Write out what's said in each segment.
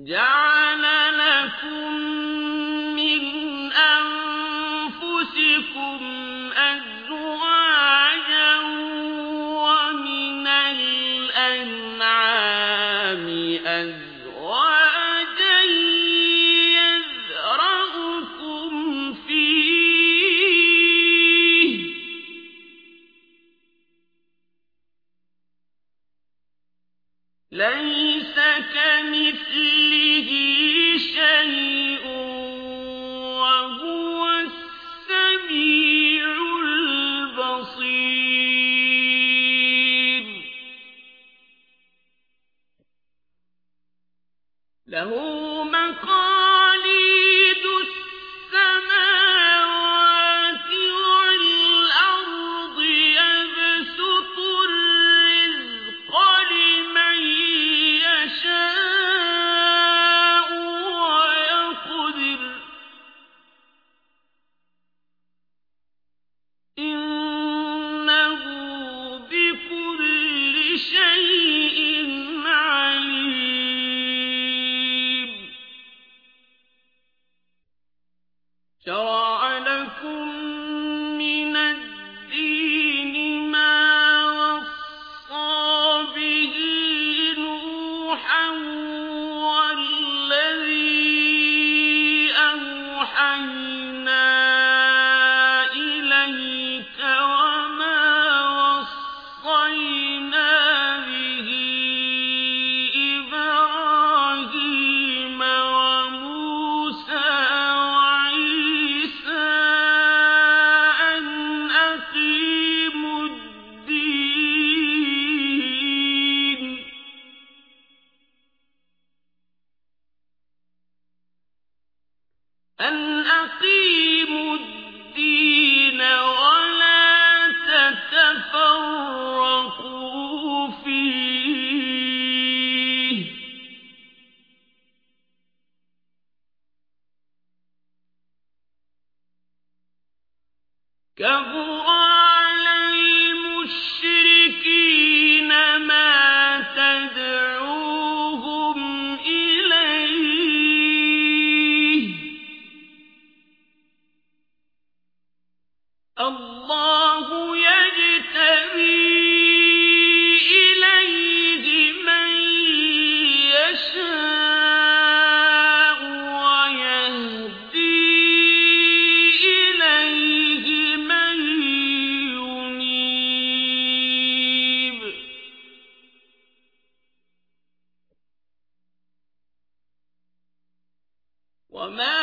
جعل لكم له مَقَالِ شرع لكم من الدين ما وصى به نوحا والذي أوحينا أن أقيموا الدين ولا تتفرقوا فيه كبر الله يجتبي إليه من يشاء ويهدي إليه من ينيب وما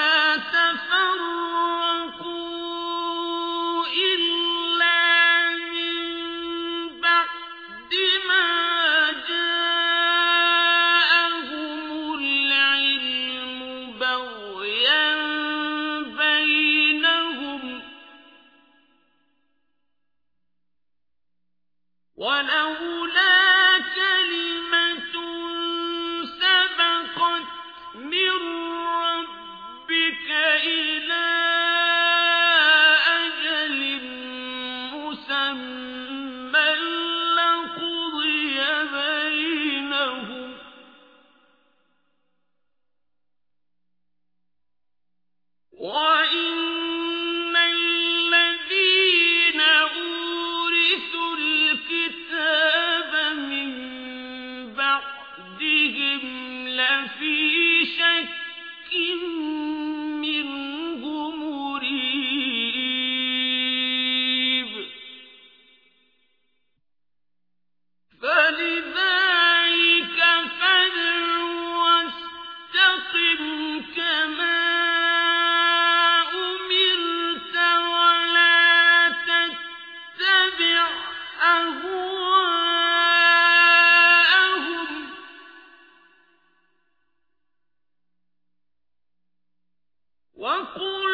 ولولا لفي شك وقل